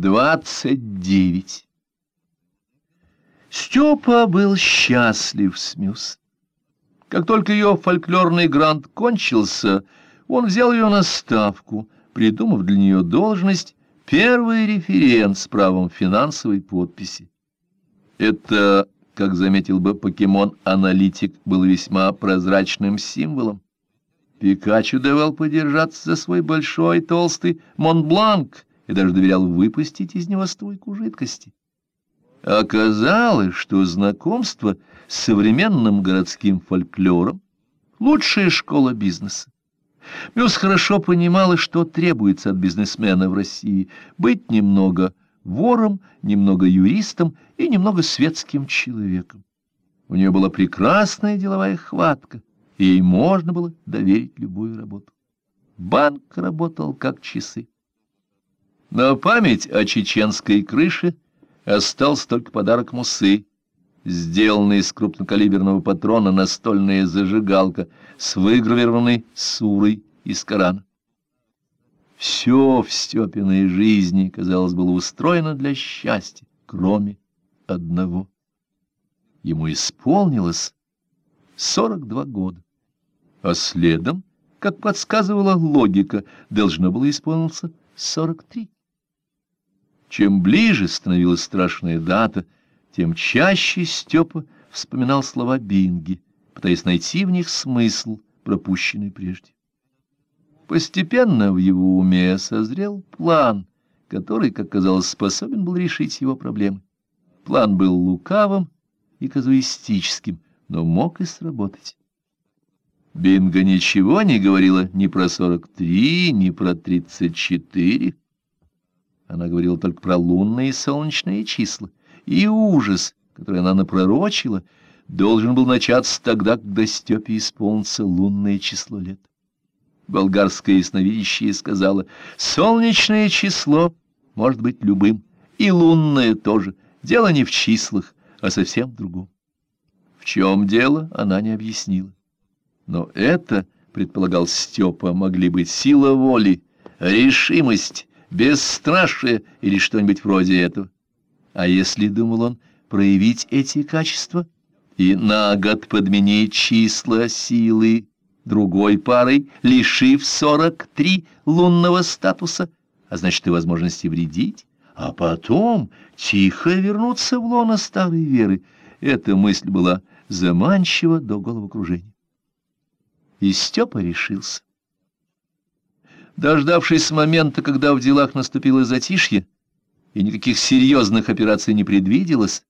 Двадцать девять. Степа был счастлив с Мюс. Как только ее фольклорный грант кончился, он взял ее на ставку, придумав для нее должность первый референт с правом финансовой подписи. Это, как заметил бы покемон-аналитик, был весьма прозрачным символом. Пикачу давал подержаться за свой большой толстый Монбланк и даже доверял выпустить из него струйку жидкости. Оказалось, что знакомство с современным городским фольклором — лучшая школа бизнеса. Мюс хорошо понимала, что требуется от бизнесмена в России — быть немного вором, немного юристом и немного светским человеком. У нее была прекрасная деловая хватка, и ей можно было доверить любую работу. Банк работал как часы. На память о чеченской крыше остался только подарок Мусы, сделанный из крупнокалиберного патрона настольная зажигалка с выгравированной сурой из Корана. Все в Степиной жизни, казалось, было устроено для счастья, кроме одного. Ему исполнилось сорок два года, а следом, как подсказывала логика, должно было исполниться сорок три. Чем ближе становилась страшная дата, тем чаще Степа вспоминал слова Бинги, пытаясь найти в них смысл, пропущенный прежде. Постепенно в его уме созрел план, который, как казалось, способен был решить его проблемы. План был лукавым и казуистическим, но мог и сработать. Бинга ничего не говорила ни про сорок три, ни про тридцать четыре. Она говорила только про лунные и солнечные числа, и ужас, который она напророчила, должен был начаться тогда, когда Степе исполнится лунное число лет. Болгарское ясновидящее сказала, солнечное число может быть любым, и лунное тоже. Дело не в числах, а совсем в другом. В чем дело, она не объяснила. Но это, предполагал Степа, могли быть сила воли, решимость, бесстрашие или что-нибудь вроде этого. А если, думал он, проявить эти качества и на год подменить числа силы другой парой, лишив сорок три лунного статуса, а значит и возможности вредить, а потом тихо вернуться в лоно старой веры, эта мысль была заманчива до головокружения. И Степа решился. Дождавшись момента, когда в делах наступило затишье, и никаких серьезных операций не предвиделось,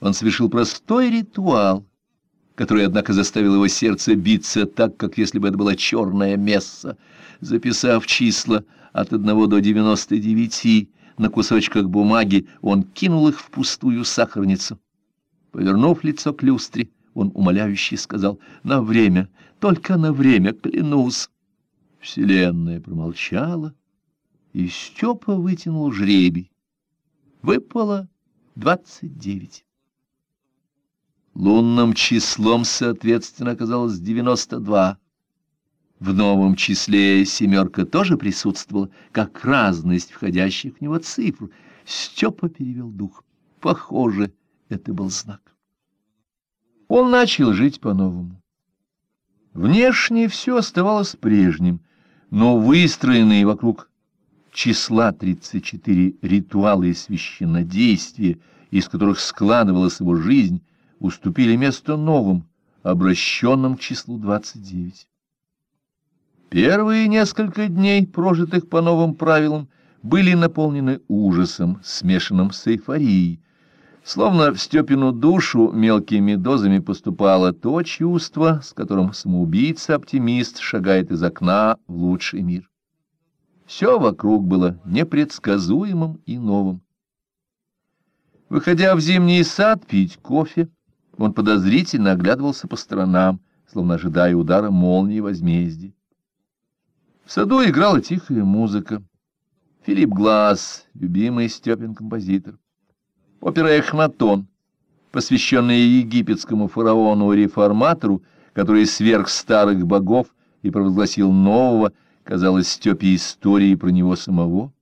он совершил простой ритуал, который, однако, заставил его сердце биться так, как если бы это была черная месса. Записав числа от одного до девяносто девяти на кусочках бумаги, он кинул их в пустую сахарницу. Повернув лицо к люстре, он умоляюще сказал «На время, только на время, клянусь». Вселенная промолчала, и Степа вытянул жребий. Выпало двадцать девять. Лунным числом, соответственно, оказалось девяносто два. В новом числе семерка тоже присутствовала, как разность входящих в него цифр. Степа перевел дух. Похоже, это был знак. Он начал жить по-новому. Внешне все оставалось прежним — но выстроенные вокруг числа 34 ритуалы и священнодействия, из которых складывалась его жизнь, уступили место новым, обращенным к числу 29. Первые несколько дней, прожитых по новым правилам, были наполнены ужасом, смешанным с эйфорией, Словно в Степину душу мелкими дозами поступало то чувство, с которым самоубийца-оптимист шагает из окна в лучший мир. Все вокруг было непредсказуемым и новым. Выходя в зимний сад пить кофе, он подозрительно оглядывался по сторонам, словно ожидая удара молнии возмездия. В саду играла тихая музыка. Филипп Глаз, любимый Степин композитор. Опера «Эхнатон», посвященная египетскому фараону-реформатору, который сверх старых богов и провозгласил нового, казалось Степе историей про него самого.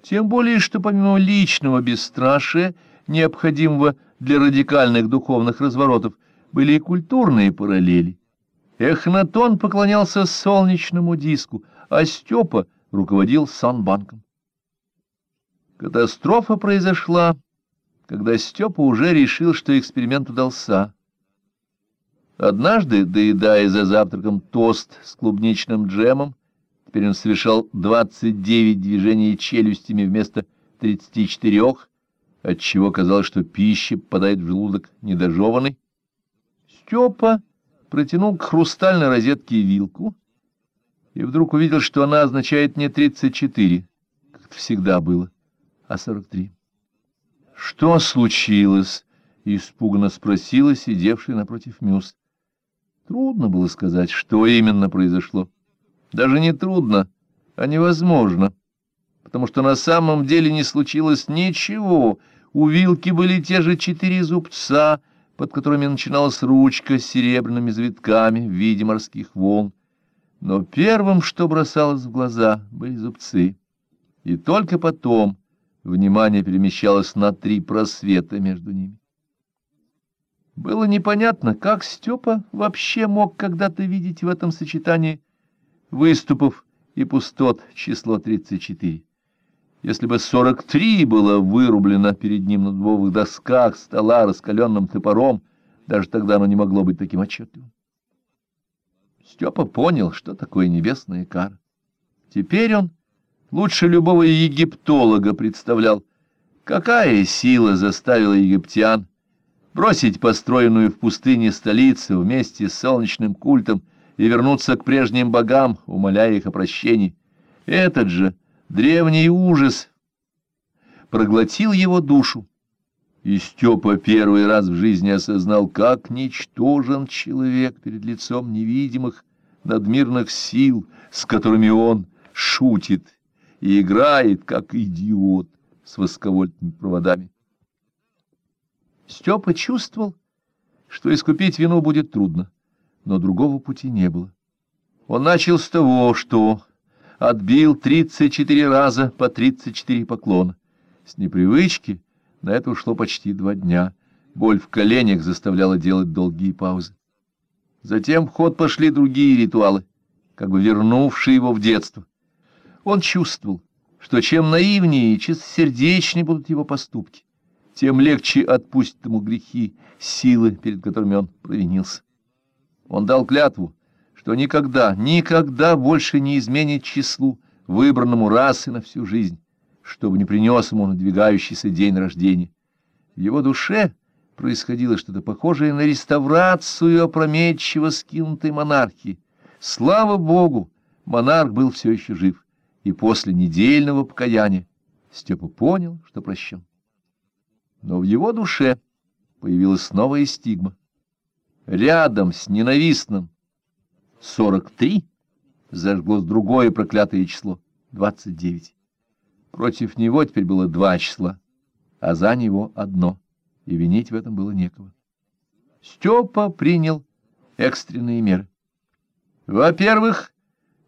Тем более, что помимо личного бесстрашия, необходимого для радикальных духовных разворотов, были и культурные параллели. Эхнатон поклонялся солнечному диску, а Степа руководил Санбанком. Катастрофа произошла, когда Степа уже решил, что эксперимент удался. Однажды, доедая за завтраком тост с клубничным джемом, теперь он совершал 29 движений челюстями вместо 34, отчего казалось, что пища попадает в желудок недожеванной. Степа протянул к хрустальной розетке вилку и вдруг увидел, что она означает не 34, как это всегда было а сорок три. «Что случилось?» — испуганно спросила сидевшая напротив Мюс. Трудно было сказать, что именно произошло. Даже не трудно, а невозможно, потому что на самом деле не случилось ничего. У вилки были те же четыре зубца, под которыми начиналась ручка с серебряными завитками в виде морских волн. Но первым, что бросалось в глаза, были зубцы. И только потом Внимание перемещалось на три просвета между ними. Было непонятно, как Степа вообще мог когда-то видеть в этом сочетании выступов и пустот число 34. Если бы 43 было вырублено перед ним на дубовых досках стола раскаленным топором, даже тогда оно не могло быть таким отчетливым. Степа понял, что такое небесная кара. Теперь он лучше любого египтолога представлял, какая сила заставила египтян бросить построенную в пустыне столицу вместе с солнечным культом и вернуться к прежним богам, умоляя их о прощении. Этот же древний ужас проглотил его душу, и Степа первый раз в жизни осознал, как ничтожен человек перед лицом невидимых надмирных сил, с которыми он шутит и играет, как идиот, с восковольтными проводами. Степа чувствовал, что искупить вину будет трудно, но другого пути не было. Он начал с того, что отбил 34 раза по 34 поклона. С непривычки на это ушло почти два дня. Боль в коленях заставляла делать долгие паузы. Затем в ход пошли другие ритуалы, как бы вернувшие его в детство. Он чувствовал, что чем наивнее и чистосердечнее будут его поступки, тем легче отпустит ему грехи, силы, перед которыми он провинился. Он дал клятву, что никогда, никогда больше не изменит числу, выбранному раз и на всю жизнь, чтобы не принес ему надвигающийся день рождения. В его душе происходило что-то похожее на реставрацию опрометчиво скинутой монархии. Слава Богу, монарх был все еще жив и после недельного покаяния Степа понял, что прощен. Но в его душе появилась новая стигма. Рядом с ненавистным 43 зажглось другое проклятое число — 29. Против него теперь было два числа, а за него одно, и винить в этом было некого. Степа принял экстренные меры. Во-первых,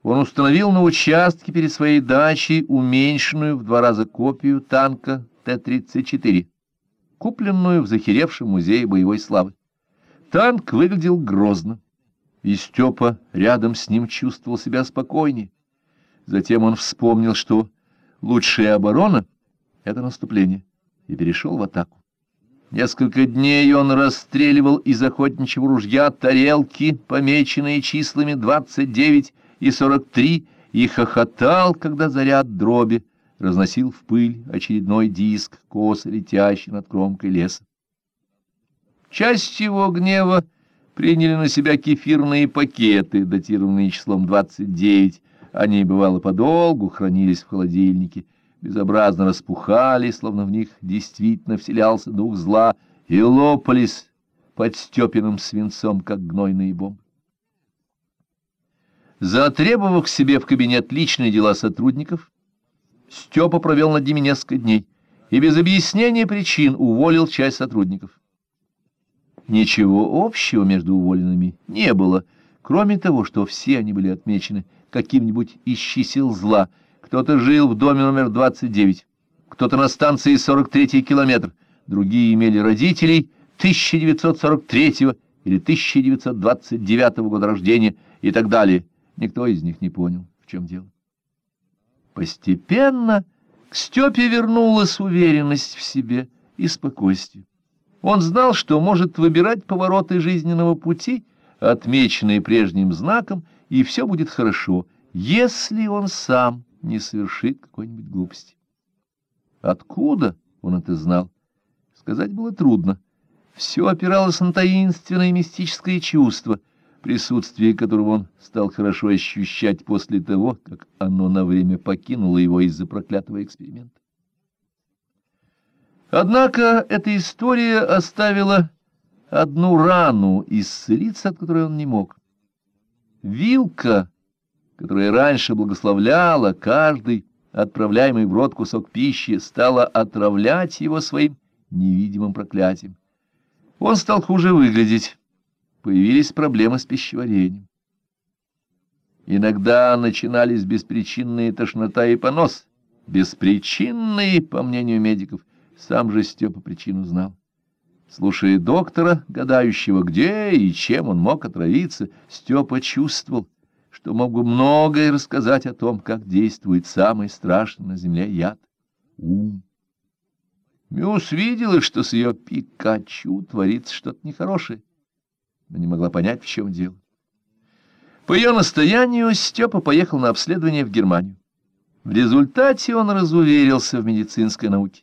он установил на участке перед своей дачей уменьшенную в два раза копию танка Т-34, купленную в захеревшем музее боевой славы. Танк выглядел грозно, и Степа рядом с ним чувствовал себя спокойнее. Затем он вспомнил, что лучшая оборона — это наступление, и перешел в атаку. Несколько дней он расстреливал из охотничьего ружья тарелки, помеченные числами 29 и сорок три, и хохотал, когда заряд дроби разносил в пыль очередной диск, косо летящий над кромкой леса. Часть его гнева приняли на себя кефирные пакеты, датированные числом 29. Они, бывало, подолгу хранились в холодильнике, безобразно распухали, словно в них действительно вселялся дух зла, и лопались под Степиным свинцом, как гнойные бомбы. Затребовав к себе в кабинет личные дела сотрудников, Степа провел над ними несколько дней и без объяснения причин уволил часть сотрудников. Ничего общего между уволенными не было, кроме того, что все они были отмечены каким-нибудь из чисел зла, Кто-то жил в доме номер 29, кто-то на станции 43-й километр, другие имели родителей 1943 или 1929 года рождения и так далее. Никто из них не понял, в чем дело. Постепенно к Степе вернулась уверенность в себе и спокойствие. Он знал, что может выбирать повороты жизненного пути, отмеченные прежним знаком, и все будет хорошо, если он сам не совершит какой-нибудь глупости. Откуда он это знал? Сказать было трудно. Все опиралось на таинственное мистическое чувство, присутствие которого он стал хорошо ощущать после того, как оно на время покинуло его из-за проклятого эксперимента. Однако эта история оставила одну рану, исцелиться от которой он не мог. Вилка, которая раньше благословляла каждый отправляемый в рот кусок пищи, стала отравлять его своим невидимым проклятием. Он стал хуже выглядеть. Появились проблемы с пищеварением. Иногда начинались беспричинные тошнота и понос. Беспричинные, по мнению медиков, сам же Степа причину знал. Слушая доктора, гадающего, где и чем он мог отравиться, Степа чувствовал, что мог бы многое рассказать о том, как действует самый страшный на земле яд — ум. Мюс видела, что с ее Пикачу творится что-то нехорошее, но не могла понять, в чем дело. По ее настоянию Степа поехал на обследование в Германию. В результате он разуверился в медицинской науке.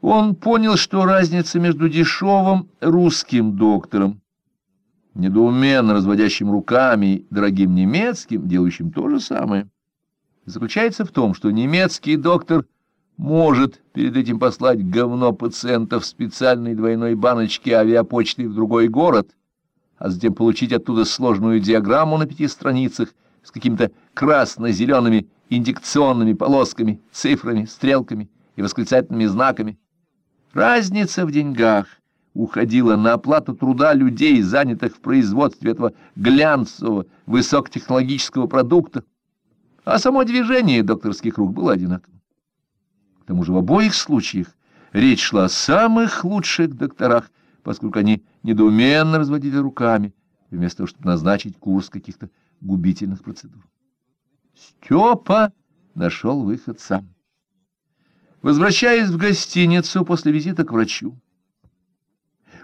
Он понял, что разница между дешевым русским доктором, недоуменно разводящим руками, и дорогим немецким, делающим то же самое, заключается в том, что немецкий доктор может перед этим послать говно пациента в специальной двойной баночке авиапочты в другой город, а затем получить оттуда сложную диаграмму на пяти страницах с какими-то красно-зелеными индикционными полосками, цифрами, стрелками и восклицательными знаками. Разница в деньгах уходила на оплату труда людей, занятых в производстве этого глянцевого высокотехнологического продукта, а само движение докторских рук было одинаковым. К тому же в обоих случаях речь шла о самых лучших докторах, поскольку они недоуменно разводили руками, вместо того, чтобы назначить курс каких-то губительных процедур. Степа нашел выход сам. Возвращаясь в гостиницу после визита к врачу,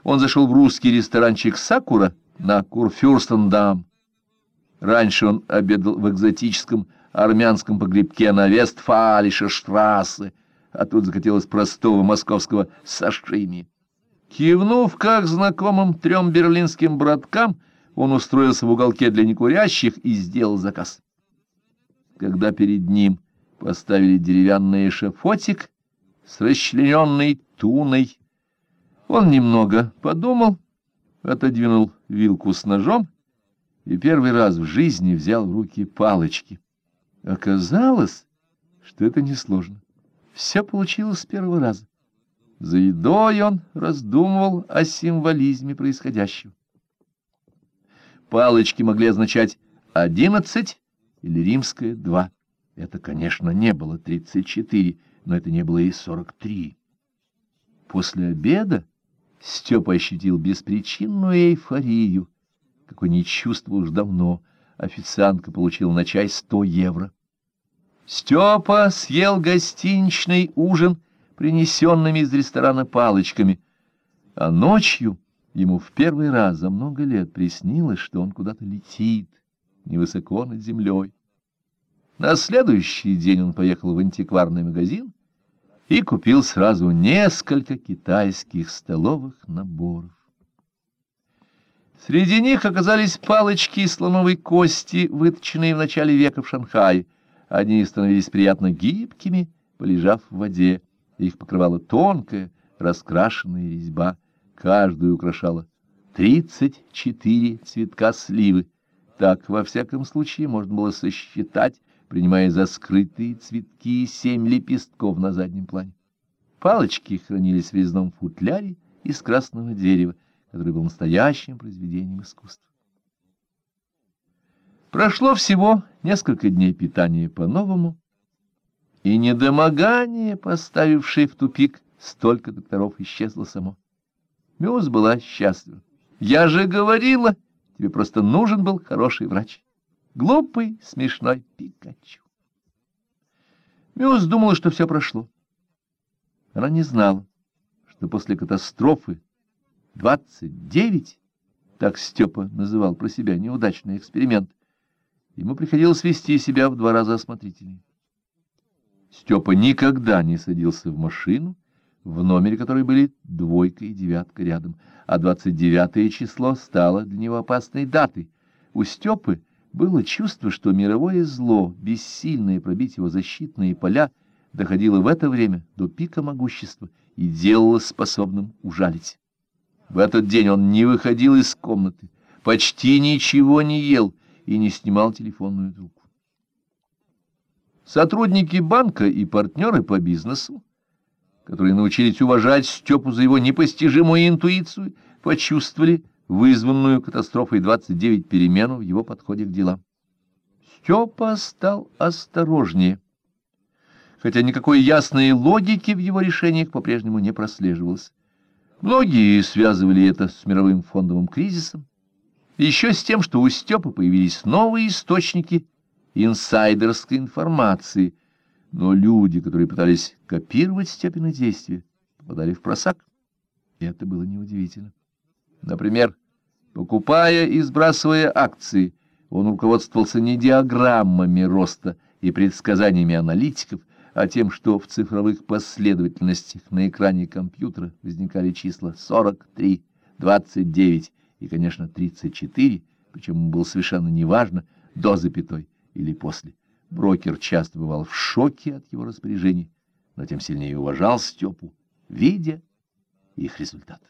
он зашел в русский ресторанчик «Сакура» на Курфюрстендам. Раньше он обедал в экзотическом армянском погребке на Вестфалише штрассе, а тут захотелось простого московского сашими. Кивнув, как знакомым трем берлинским браткам, он устроился в уголке для некурящих и сделал заказ. Когда перед ним поставили деревянный эшафотик с расчлененной туной. Он немного подумал, отодвинул вилку с ножом и первый раз в жизни взял в руки палочки. Оказалось, что это несложно. Все получилось с первого раза. За едой он раздумывал о символизме происходящего. Палочки могли означать «одиннадцать» или «римское два». Это, конечно, не было 34, но это не было и 43. После обеда Степа ощутил беспричинную эйфорию, какой не чувствовал уж давно. Официантка получила на чай 100 евро. Степа съел гостиничный ужин, принесенными из ресторана палочками, а ночью ему в первый раз за много лет приснилось, что он куда-то летит, невысоко над землей. На следующий день он поехал в антикварный магазин и купил сразу несколько китайских столовых наборов. Среди них оказались палочки из слоновой кости, выточенные в начале века в Шанхае. Они становились приятно гибкими, полежав в воде. Их покрывала тонкая, раскрашенная резьба. Каждую украшала тридцать четыре цветка сливы. Так, во всяком случае, можно было сосчитать принимая за скрытые цветки семь лепестков на заднем плане. Палочки хранились в резном футляре из красного дерева, который был настоящим произведением искусства. Прошло всего несколько дней питания по-новому, и недомогание, поставившее в тупик столько докторов, исчезло само. Мюз была счастлива. «Я же говорила, тебе просто нужен был хороший врач. Глупый, смешной Пикачу». Мюз думала, что все прошло. Она не знала, что после катастрофы 29, так Степа называл про себя неудачный эксперимент, ему приходилось вести себя в два раза осмотрительнее. Степа никогда не садился в машину, в номере которой были двойка и девятка рядом, а двадцать девятое число стало для него опасной датой. У Степы было чувство, что мировое зло, бессильное пробить его защитные поля, доходило в это время до пика могущества и делало способным ужалить. В этот день он не выходил из комнаты, почти ничего не ел и не снимал телефонную трубку. Сотрудники банка и партнеры по бизнесу, которые научились уважать Степу за его непостижимую интуицию, почувствовали вызванную катастрофой 29 перемену в его подходе к делам. Степа стал осторожнее, хотя никакой ясной логики в его решениях по-прежнему не прослеживалось. Многие связывали это с мировым фондовым кризисом, еще с тем, что у Степы появились новые источники инсайдерской информации, но люди, которые пытались копировать Степина действия, попадали в просак. Это было неудивительно. Например, покупая и сбрасывая акции, он руководствовался не диаграммами роста и предсказаниями аналитиков, а тем, что в цифровых последовательностях на экране компьютера возникали числа 43, 29 и, конечно, 34, причем было совершенно неважно, до запятой или после. Брокер часто бывал в шоке от его распоряжений, но тем сильнее уважал Степу, видя их результат.